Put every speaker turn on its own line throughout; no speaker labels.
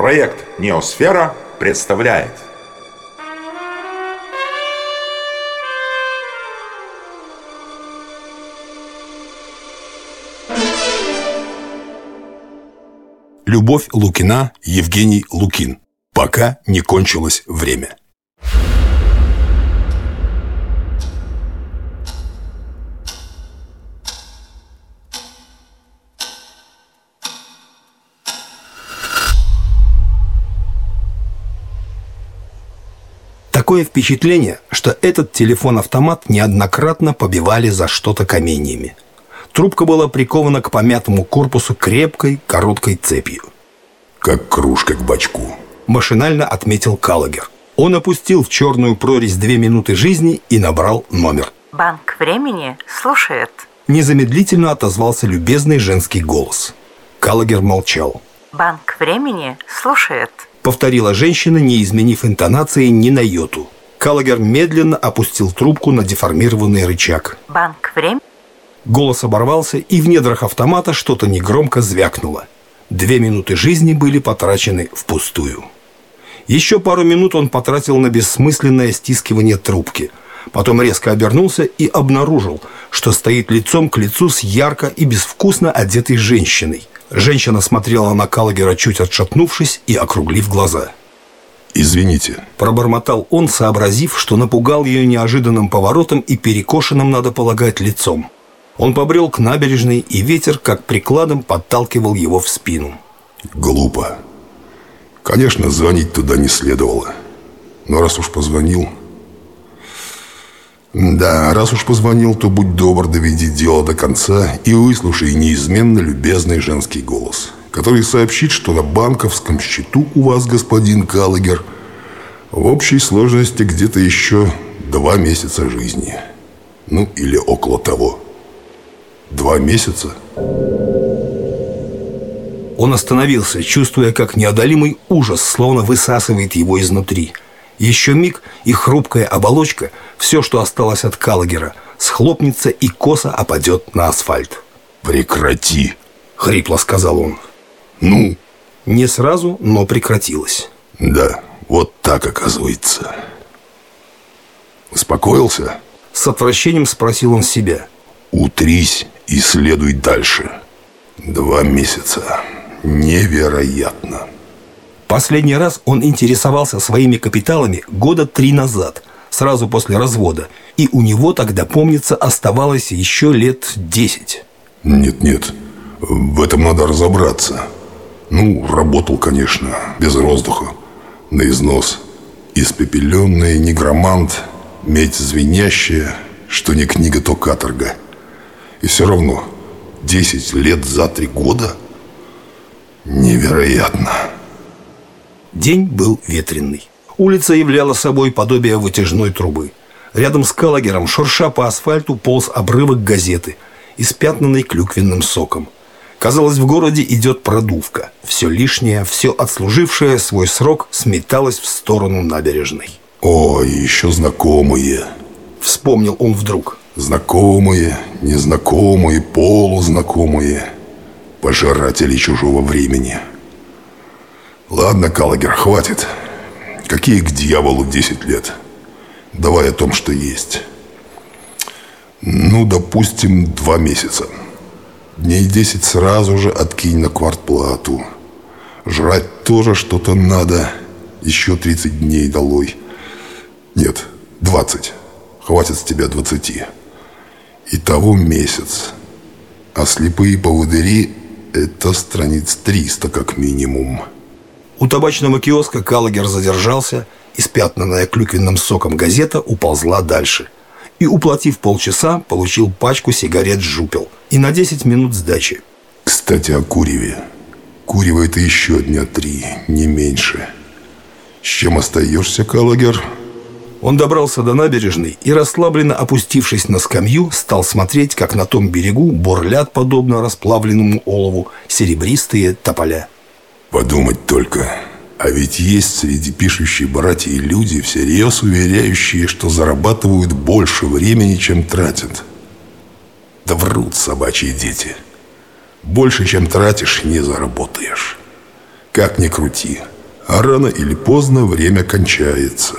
Проект «Неосфера» представляет
Любовь Лукина, Евгений Лукин. Пока не кончилось время. Такое впечатление, что этот телефон-автомат неоднократно побивали за что-то каменьями. Трубка была прикована к помятому корпусу крепкой, короткой цепью.
«Как кружка к бачку», –
машинально отметил Калагер. Он опустил в черную прорезь две минуты жизни и набрал номер.
«Банк времени слушает».
Незамедлительно отозвался любезный женский голос. Калагер молчал.
«Банк времени слушает».
Повторила женщина, не изменив интонации ни на йоту. Калагер медленно опустил трубку на деформированный рычаг.
«Банк времени...»
Голос оборвался, и в недрах автомата что-то негромко звякнуло. Две минуты жизни были потрачены впустую. Еще пару минут он потратил на бессмысленное стискивание трубки. Потом резко обернулся и обнаружил, что стоит лицом к лицу с ярко и безвкусно одетой женщиной. Женщина смотрела на Калагера, чуть отшатнувшись и округлив глаза.
«Извините», –
пробормотал он, сообразив, что напугал ее неожиданным поворотом и перекошенным, надо полагать, лицом. Он побрел к набережной, и ветер, как прикладом, подталкивал его в спину.
«Глупо. Конечно, звонить туда не следовало. Но раз уж позвонил, да, раз уж позвонил, то будь добр, доведи дело до конца и выслушай неизменно любезный женский голос, который сообщит, что на банковском счету у вас, господин Каллигер, в общей сложности где-то еще два месяца жизни. Ну, или около того. Два месяца?
Он остановился, чувствуя, как неодолимый ужас словно высасывает его изнутри – еще миг, и хрупкая оболочка, все, что осталось от Калагера, схлопнется и косо опадет на асфальт.
«Прекрати!»
— хрипло сказал он.
«Ну?»
Не сразу, но прекратилось.
«Да, вот так оказывается». «Успокоился?»
С отвращением спросил он себя.
«Утрись и следуй дальше. Два месяца. Невероятно!»
Последний раз он интересовался своими капиталами года три назад, сразу после развода, и у него тогда, помнится, оставалось еще лет десять.
Нет-нет, в этом надо разобраться. Ну, работал, конечно, без воздуха, на износ. Испепеленный негромант, медь звенящая, что не книга, то каторга. И все равно, десять лет за три года? Невероятно.
День был ветренный. Улица являла собой подобие вытяжной трубы. Рядом с Калагером, шурша по асфальту, полз обрывок газеты, испятнанный клюквенным соком. Казалось, в городе идет продувка. Все лишнее, все отслужившее свой срок сметалось в сторону набережной.
«О, еще знакомые!»
Вспомнил он вдруг.
«Знакомые, незнакомые, полузнакомые, пожиратели чужого времени». Ладно, Калагер, хватит. Какие к дьяволу 10 лет? Давай о том, что есть. Ну, допустим, два месяца. Дней 10 сразу же откинь на квартплату. Жрать тоже что-то надо. Еще 30 дней долой. Нет, 20. Хватит с тебя 20. Итого месяц. А слепые поводыри – это страниц 300 как минимум.
У табачного киоска Калагер задержался, и спятнанная клюквенным соком газета уползла дальше. И, уплатив полчаса, получил пачку сигарет «Жупел» и на 10 минут сдачи.
Кстати, о куреве. Курево это еще дня три, не меньше. С чем остаешься, Калагер?
Он добрался до набережной и, расслабленно опустившись на скамью, стал смотреть, как на том берегу бурлят, подобно расплавленному олову, серебристые тополя.
Подумать только. А ведь есть среди пишущих братьев люди, всерьез уверяющие, что зарабатывают больше времени, чем тратят. Да врут собачьи дети. Больше, чем тратишь, не заработаешь. Как ни крути, а рано или поздно время кончается.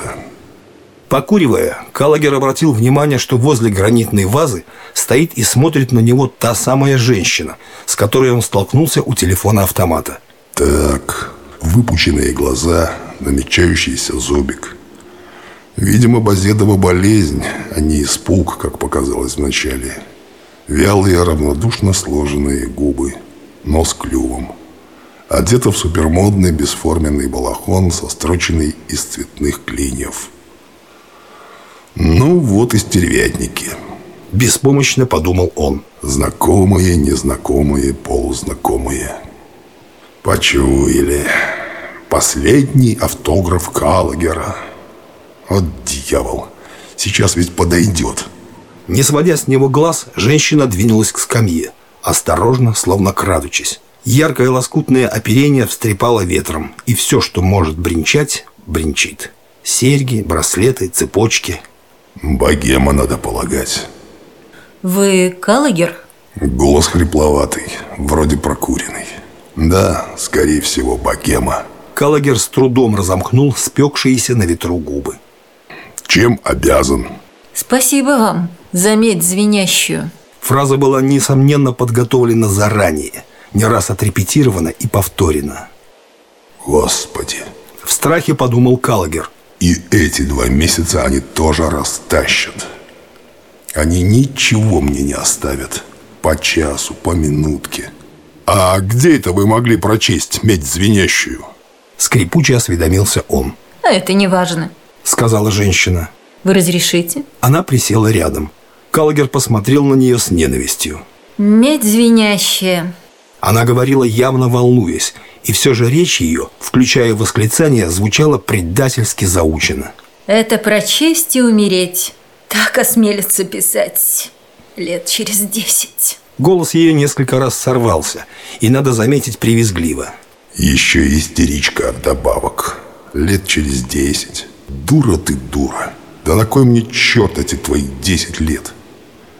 Покуривая, Калагер обратил внимание, что возле гранитной вазы стоит и смотрит на него та самая женщина, с которой он столкнулся у телефона автомата.
Так, выпученные глаза, намечающийся зубик. Видимо, Базедова болезнь, а не испуг, как показалось вначале. Вялые, равнодушно сложенные губы, нос клювом. Одета в супермодный бесформенный балахон, состроченный из цветных клиньев – ну вот и стервятники.
Беспомощно подумал он.
Знакомые, незнакомые, полузнакомые. Почуяли. Последний автограф Калагера. Вот дьявол. Сейчас ведь подойдет.
Не сводя с него глаз, женщина двинулась к скамье. Осторожно, словно крадучись. Яркое лоскутное оперение встрепало ветром, и все, что может бренчать, бренчит. Серьги, браслеты, цепочки,
Богема, надо полагать.
Вы Калагер?
Голос хрипловатый, вроде прокуренный. Да, скорее всего, богема.
Калагер с трудом разомкнул спекшиеся на ветру губы.
Чем обязан?
Спасибо вам за медь звенящую.
Фраза была, несомненно, подготовлена заранее, не раз отрепетирована и повторена.
Господи!
В страхе подумал Калагер –
и эти два месяца они тоже растащат. Они ничего мне не оставят. По часу, по минутке. А где это вы могли прочесть медь звенящую?
Скрипуче осведомился он.
А это не важно.
Сказала женщина.
Вы разрешите?
Она присела рядом. Калагер посмотрел на нее с ненавистью.
Медь звенящая.
Она говорила, явно волнуясь, и все же речь ее, включая восклицание, звучала предательски заучено.
Это прочесть и умереть. Так осмелится писать лет через десять.
Голос ее несколько раз сорвался, и, надо заметить, привизгливо.
Еще истеричка добавок. Лет через десять. Дура ты, дура. Да на кой мне черт эти твои десять лет?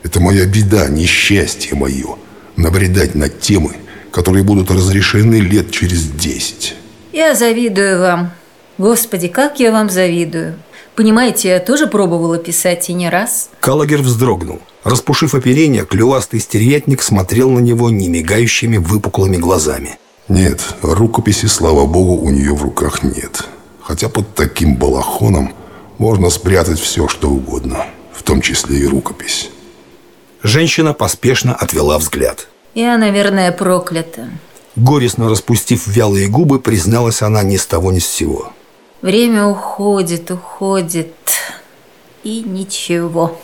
Это моя беда, несчастье мое. Набредать на темы, которые будут разрешены лет через десять.
Я завидую вам. Господи, как я вам завидую. Понимаете, я тоже пробовала писать и не раз.
Калагер вздрогнул. Распушив оперение, клювастый стервятник смотрел на него немигающими выпуклыми глазами.
Нет, рукописи, слава богу, у нее в руках нет. Хотя под таким балахоном можно спрятать все, что угодно, в том числе и рукопись.
Женщина поспешно отвела взгляд.
Я, наверное, проклята.
Горестно распустив вялые губы, призналась она ни с того ни с сего.
Время уходит, уходит. И ничего.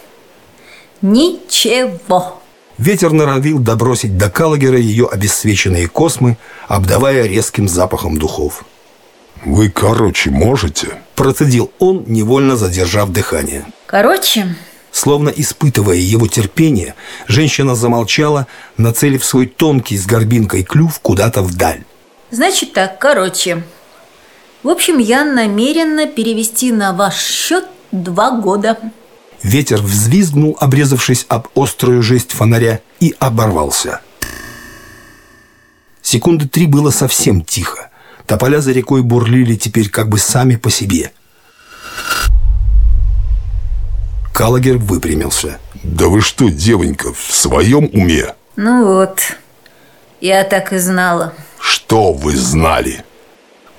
Ничего.
Ветер норовил добросить до Калагера ее обесцвеченные космы, обдавая резким запахом духов.
«Вы, короче, можете?»
Процедил он, невольно задержав дыхание.
Короче,
Словно испытывая его терпение, женщина замолчала, нацелив свой тонкий с горбинкой клюв куда-то вдаль.
Значит так, короче. В общем, я намерена перевести на ваш счет два года.
Ветер взвизгнул, обрезавшись об острую жесть фонаря, и оборвался. Секунды три было совсем тихо. Тополя за рекой бурлили теперь как бы сами по себе. Калагер выпрямился.
Да вы что, девонька, в своем уме?
Ну вот, я так и знала.
Что вы знали?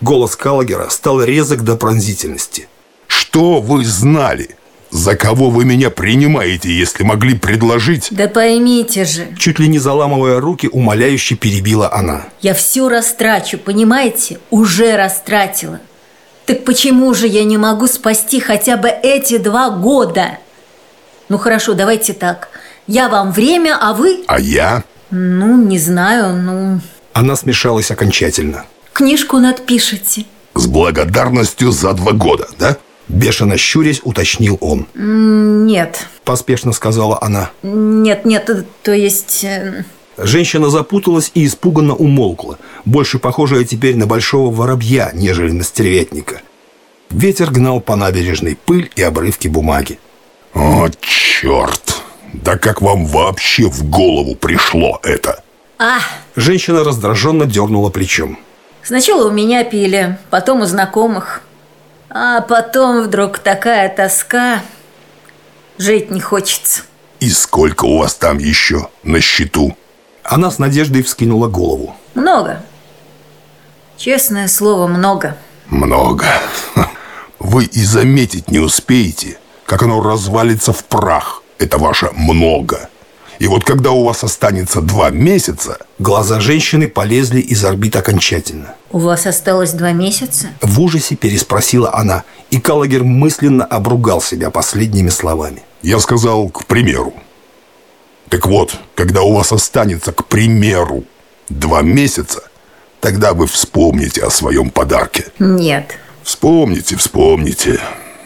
Голос Калагера стал резок до пронзительности.
Что вы знали? За кого вы меня принимаете, если могли предложить?
Да поймите же,
Чуть ли не заламывая руки, умоляюще перебила она.
я все растрачу, понимаете? Уже растратила. Так почему же я не могу спасти хотя бы эти два года? Ну хорошо, давайте так. Я вам время, а вы...
А я?
Ну, не знаю, ну...
Она смешалась окончательно.
Книжку надпишите.
С благодарностью за два года, да?
Бешено щурясь, уточнил он.
Нет,
Поспешно сказала она.
нет, нет, э, то есть... э,
Женщина запуталась и испуганно умолкла, больше похожая теперь на большого воробья, нежели на стервятника. Ветер гнал по набережной пыль и обрывки бумаги.
О, черт! Да как вам вообще в голову пришло это?
А,
Женщина раздраженно дернула плечом.
Сначала у меня пили, потом у знакомых. А потом вдруг такая тоска. Жить не хочется.
И сколько у вас там еще на счету?
Она с надеждой вскинула голову.
Много. Честное слово, много.
Много. Вы и заметить не успеете, как оно развалится в прах. Это ваше «много». И вот когда у вас останется два месяца...
Глаза женщины полезли из орбит окончательно.
У вас осталось два месяца?
В ужасе переспросила она, и Калагер мысленно обругал себя последними словами.
Я сказал, к примеру. Так вот, когда у вас останется, к примеру, два месяца, тогда вы вспомните о своем подарке.
Нет.
Вспомните, вспомните.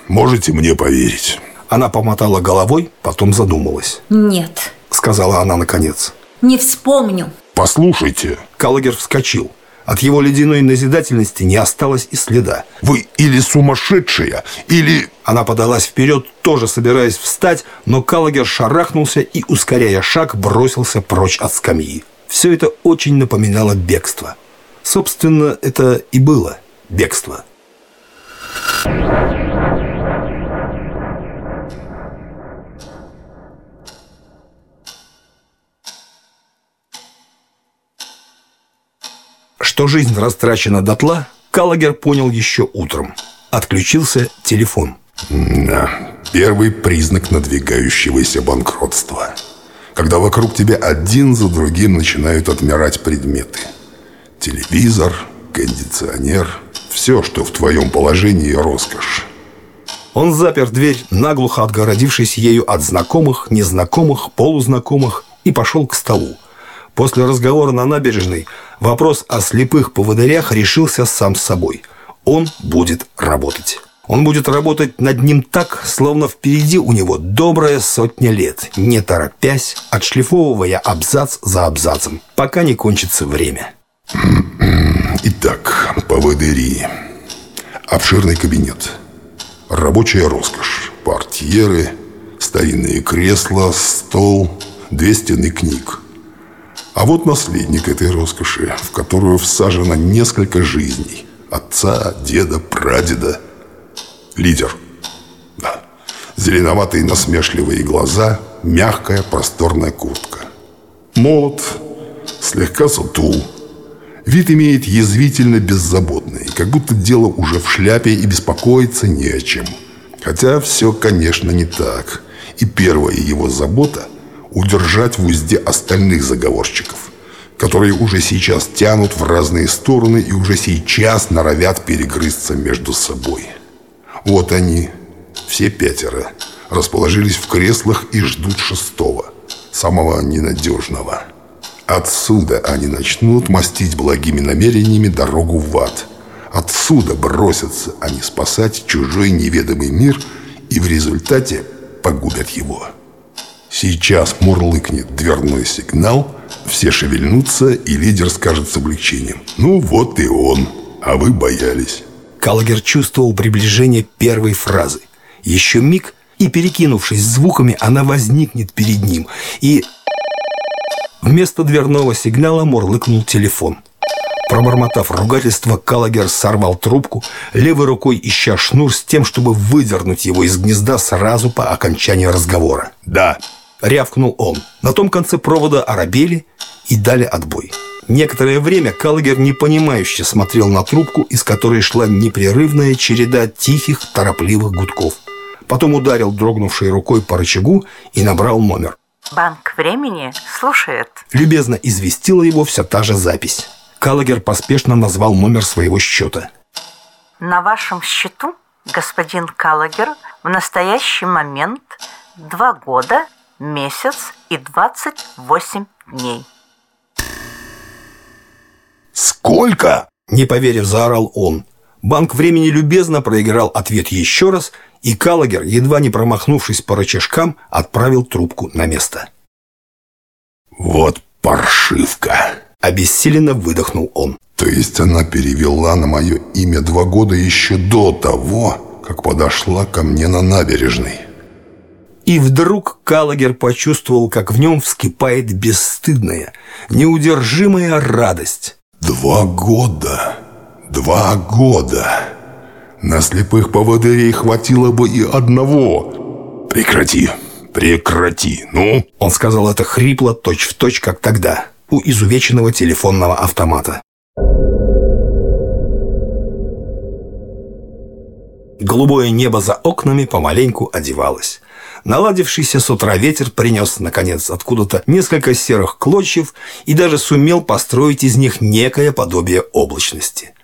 Можете мне поверить.
Она помотала головой, потом задумалась.
Нет.
Сказала она наконец.
Не вспомню.
Послушайте.
Калагер вскочил. От его ледяной назидательности не осталось и следа.
Вы или сумасшедшая, или...
Она подалась вперед, тоже собираясь встать, но Калагер шарахнулся и, ускоряя шаг, бросился прочь от скамьи. Все это очень напоминало бегство. Собственно, это и было бегство. Что жизнь растрачена дотла, Калагер понял еще утром. Отключился телефон.
Да, первый признак надвигающегося банкротства. Когда вокруг тебя один за другим начинают отмирать предметы. Телевизор, кондиционер, все, что в твоем положении роскошь.
Он запер дверь, наглухо отгородившись ею от знакомых, незнакомых, полузнакомых, и пошел к столу. После разговора на набережной вопрос о слепых поводырях решился сам собой. Он будет работать. Он будет работать над ним так, словно впереди у него добрая сотня лет, не торопясь, отшлифовывая абзац за абзацем, пока не кончится время.
Итак, поводыри. Обширный кабинет. Рабочая роскошь. Портьеры, старинные кресла, стол, две стены книг. А вот наследник этой роскоши, в которую всажено несколько жизней. Отца, деда, прадеда. Лидер. Да. Зеленоватые насмешливые глаза, мягкая просторная куртка. Молод, слегка сутул. Вид имеет язвительно беззаботный, как будто дело уже в шляпе и беспокоиться не о чем. Хотя все, конечно, не так. И первая его забота удержать в узде остальных заговорщиков, которые уже сейчас тянут в разные стороны и уже сейчас норовят перегрызться между собой. Вот они, все пятеро, расположились в креслах и ждут шестого, самого ненадежного. Отсюда они начнут мастить благими намерениями дорогу в ад. Отсюда бросятся они спасать чужой неведомый мир и в результате погубят его. Сейчас мурлыкнет дверной сигнал, все шевельнутся, и лидер скажет с облегчением «Ну вот и он, а вы боялись».
Калагер чувствовал приближение первой фразы. Еще миг, и, перекинувшись звуками, она возникнет перед ним. И вместо дверного сигнала мурлыкнул телефон. Пробормотав ругательство, Калагер сорвал трубку, левой рукой ища шнур с тем, чтобы выдернуть его из гнезда сразу по окончанию разговора.
«Да»,
рявкнул он. На том конце провода оробели и дали отбой. Некоторое время Каллигер непонимающе смотрел на трубку, из которой шла непрерывная череда тихих, торопливых гудков. Потом ударил дрогнувшей рукой по рычагу и набрал номер.
Банк времени слушает.
Любезно известила его вся та же запись. Каллигер поспешно назвал номер своего счета.
На вашем счету, господин Каллагер, в настоящий момент два года месяц и 28 дней.
«Сколько?»
Не поверив, заорал он. Банк времени любезно проиграл ответ еще раз, и Калагер, едва не промахнувшись по рычажкам, отправил трубку на место.
«Вот паршивка!»
Обессиленно выдохнул он.
То есть она перевела на мое имя два года еще до того, как подошла ко мне на набережной.
И вдруг Калагер почувствовал, как в нем вскипает бесстыдная, неудержимая радость.
Два года. Два года. На слепых поводырей хватило бы и одного. Прекрати, прекрати, ну.
Он сказал это хрипло, точь-в-точь, точь, как тогда, у изувеченного телефонного автомата. Голубое небо за окнами помаленьку одевалось. Наладившийся с утра ветер принес, наконец, откуда-то несколько серых клочьев и даже сумел построить из них некое подобие облачности.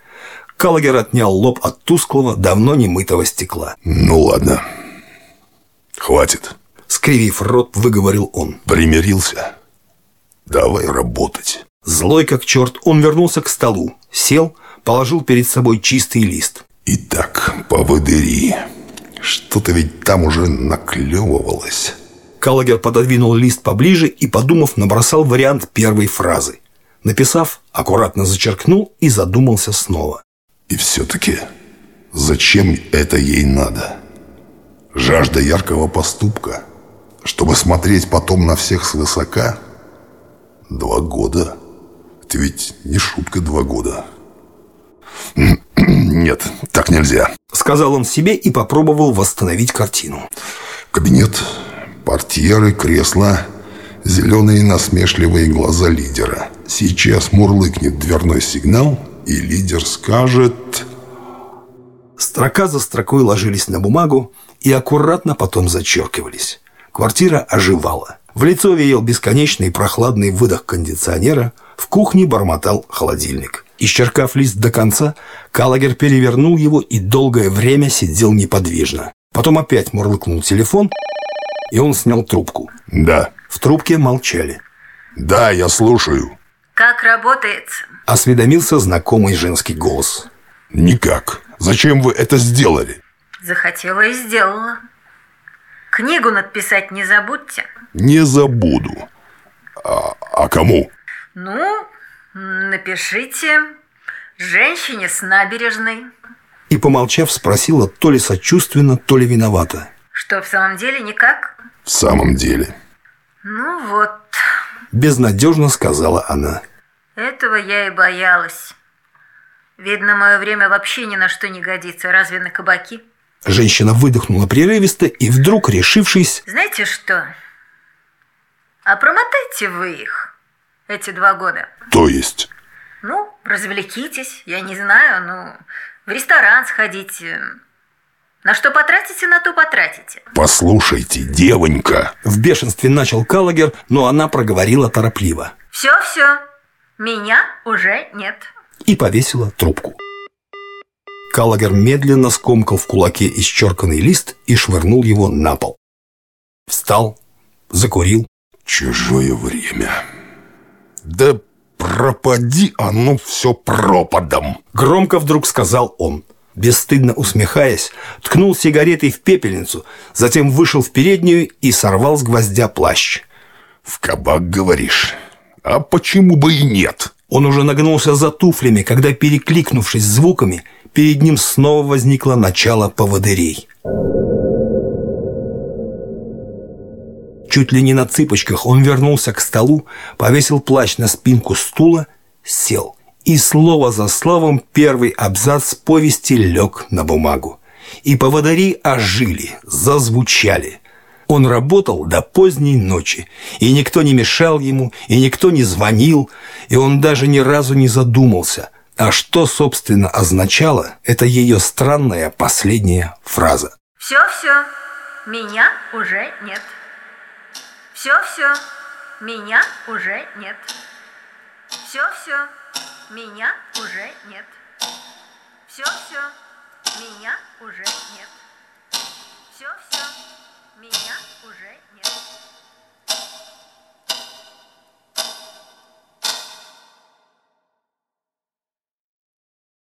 Калагер отнял лоб от тусклого, давно немытого стекла.
«Ну ладно, хватит», —
скривив рот, выговорил он.
«Примирился? Давай работать».
Злой как черт, он вернулся к столу, сел, положил перед собой чистый лист.
«Итак, поводыри...» Что-то ведь там уже наклевывалось.
Калагер пододвинул лист поближе и, подумав, набросал вариант первой фразы. Написав, аккуратно зачеркнул и задумался снова.
И все-таки, зачем это ей надо? Жажда яркого поступка, чтобы смотреть потом на всех свысока? Два года. Это ведь не шутка два года. Нет, так нельзя.
Сказал он себе и попробовал восстановить картину.
Кабинет, портьеры, кресла, зеленые насмешливые глаза лидера. Сейчас мурлыкнет дверной сигнал, и лидер скажет...
Строка за строкой ложились на бумагу и аккуратно потом зачеркивались. Квартира оживала. В лицо веял бесконечный прохладный выдох кондиционера, в кухне бормотал холодильник. Исчеркав лист до конца, Калагер перевернул его и долгое время сидел неподвижно. Потом опять мурлыкнул телефон, и он снял трубку.
«Да».
В трубке молчали.
«Да, я слушаю».
Как работает?
Осведомился знакомый женский голос.
«Никак. Зачем вы это сделали?»
Захотела и сделала. Книгу надписать не забудьте.
Не забуду. А, а кому?
Ну, напишите женщине с набережной.
И, помолчав, спросила то ли сочувственно, то ли виновата.
Что, в самом деле никак?
В самом деле.
Ну вот.
Безнадежно сказала она.
Этого я и боялась. Видно, мое время вообще ни на что не годится, разве на кабаки?
Женщина выдохнула прерывисто и вдруг, решившись...
Знаете что? А промотайте вы их, эти два года.
То есть?
Ну, развлекитесь, я не знаю, ну, в ресторан сходите. На что потратите, на то потратите.
Послушайте, девонька.
В бешенстве начал Калагер, но она проговорила торопливо.
Все-все, меня уже нет.
И повесила трубку. Калагер медленно скомкал в кулаке исчерканный лист и швырнул его на пол. Встал, закурил.
Чужое время. Да пропади оно все пропадом.
Громко вдруг сказал он. Бесстыдно усмехаясь, ткнул сигаретой в пепельницу, затем вышел в переднюю и сорвал с гвоздя плащ.
«В кабак, говоришь? А почему бы и нет?»
Он уже нагнулся за туфлями, когда, перекликнувшись звуками, перед ним снова возникло начало поводырей. Чуть ли не на цыпочках он вернулся к столу, повесил плащ на спинку стула, сел. И слово за словом первый абзац повести лег на бумагу. И поводыри ожили, зазвучали. Он работал до поздней ночи, и никто не мешал ему, и никто не звонил, и он даже ни разу не задумался, а что, собственно, означала эта ее странная последняя фраза.
Все-все, меня уже нет. Все-все, меня уже нет. Все-все, меня уже нет. Все-все, меня уже нет.